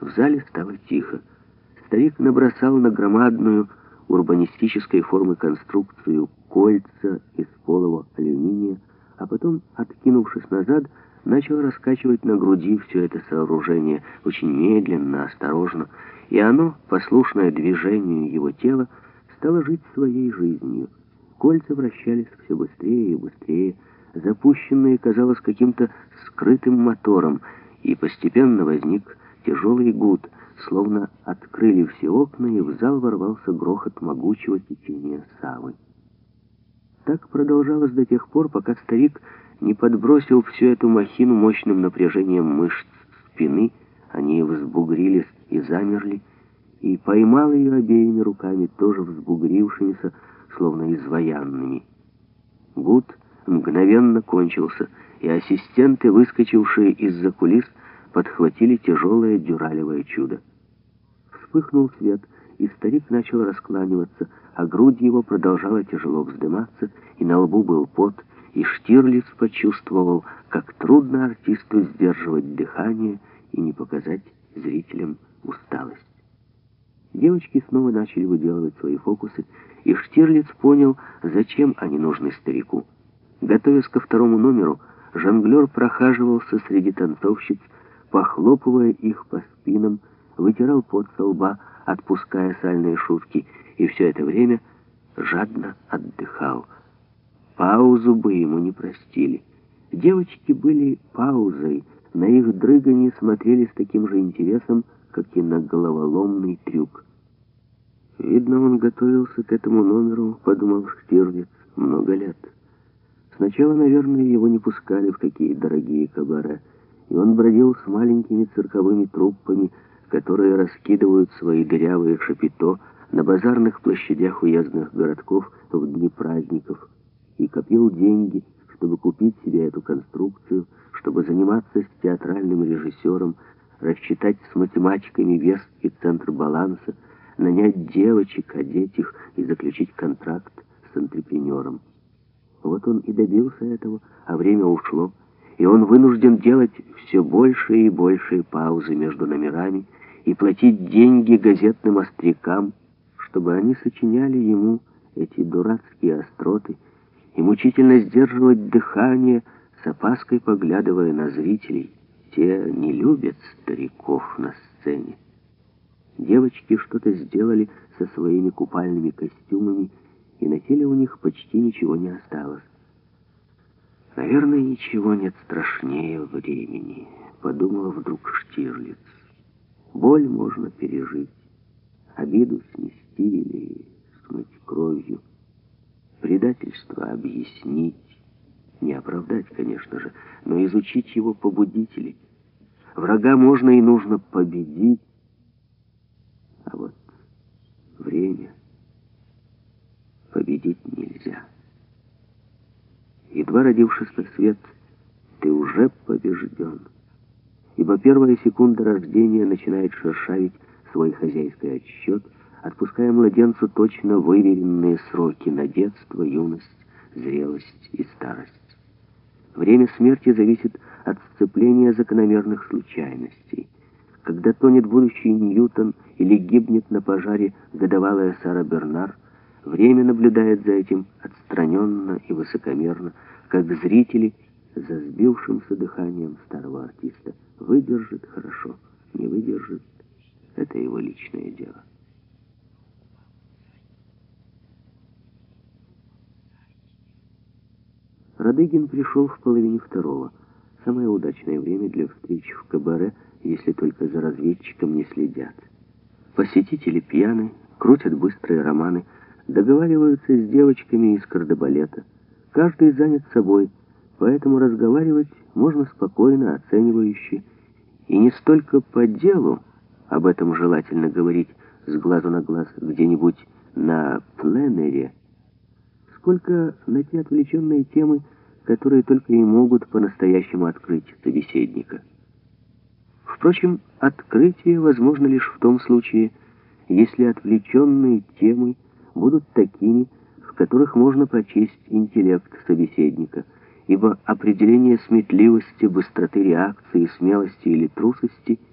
В зале стало тихо. Старик набросал на громадную урбанистической формы конструкцию кольца из полого алюминия, а потом, откинувшись назад, начал раскачивать на груди все это сооружение очень медленно, осторожно, и оно, послушное движению его тела, стало жить своей жизнью. Кольца вращались все быстрее и быстрее, запущенные, казалось, каким-то скрытым мотором, и постепенно возник тяжелый гуд, словно открыли все окна, и в зал ворвался грохот могучего течения Савы. Так продолжалось до тех пор, пока старик не подбросил всю эту махину мощным напряжением мышц спины, они взбугрились и замерли, и поймал ее обеими руками, тоже взбугрившимися, словно изваянными. Гуд мгновенно кончился, и ассистенты, выскочившие из-за кулис, подхватили тяжелое дюралевое чудо. Вспыхнул свет, и старик начал раскланиваться, а грудь его продолжала тяжело вздыматься, и на лбу был пот, и Штирлиц почувствовал, как трудно артисту сдерживать дыхание и не показать зрителям усталость. Девочки снова начали выделывать свои фокусы, и Штирлиц понял, зачем они нужны старику. Готовясь ко второму номеру, жонглер прохаживался среди танцовщиц, похлопывая их по спинам, вытирал пот со лба, отпуская сальные шутки, и все это время жадно отдыхал. Паузу бы ему не простили. Девочки были паузой, на их дрыгание смотрели с таким же интересом, как и на головоломный трюк. Видно, он готовился к этому номеру, подумал Штирлиц, много лет. Сначала, наверное, его не пускали в такие дорогие кабаре, и он бродил с маленькими цирковыми труппами, которые раскидывают свои дырявые шапито на базарных площадях уездных городков в дни праздников, и копил деньги, чтобы купить себе эту конструкцию, чтобы заниматься с театральным режиссером, рассчитать с математиками вес и центр баланса, нанять девочек, одеть их и заключить контракт с антрепренером. Вот он и добился этого, а время ушло, и он вынужден делать все больше и большие паузы между номерами и платить деньги газетным острякам, чтобы они сочиняли ему эти дурацкие остроты и мучительно сдерживать дыхание, с опаской поглядывая на зрителей. Те не любят стариков на сцене. Девочки что-то сделали со своими купальными костюмами, и на теле у них почти ничего не осталось. «Наверное, ничего нет страшнее времени», — подумала вдруг Штирлиц. «Боль можно пережить, обиду снести или смыть кровью, предательство объяснить, не оправдать, конечно же, но изучить его побудители. Врага можно и нужно победить, а вот время победить нельзя. Едва родившись на свет, ты уже побежден. Ибо первая секунда рождения начинает шершавить свой хозяйский отсчет, отпуская младенцу точно выверенные сроки на детство, юность, зрелость и старость. Время смерти зависит от сцепления закономерных случайностей. Когда тонет будущий Ньютон или гибнет на пожаре годовалая Сара Бернар, время наблюдает за этим отстраненно и высокомерно, как зрители за сбившимся дыханием старого артиста. Выдержит хорошо, не выдержит — это его личное дело. Радыгин пришел в половине второго. Самое удачное время для встреч в кабаре, если только за разведчиком не следят. Посетители пьяны, крутят быстрые романы, договариваются с девочками из кардебалета. Каждый занят собой, поэтому разговаривать можно спокойно, оценивающе. И не столько по делу, об этом желательно говорить с глазу на глаз где-нибудь на пленере, сколько на те отвлеченные темы, которые только и могут по-настоящему открыть собеседника. Впрочем, открытие возможно лишь в том случае, если отвлеченные темы будут такими, которых можно прочесть интеллект собеседника, ибо определение сметливости, быстроты реакции, смелости или трусости –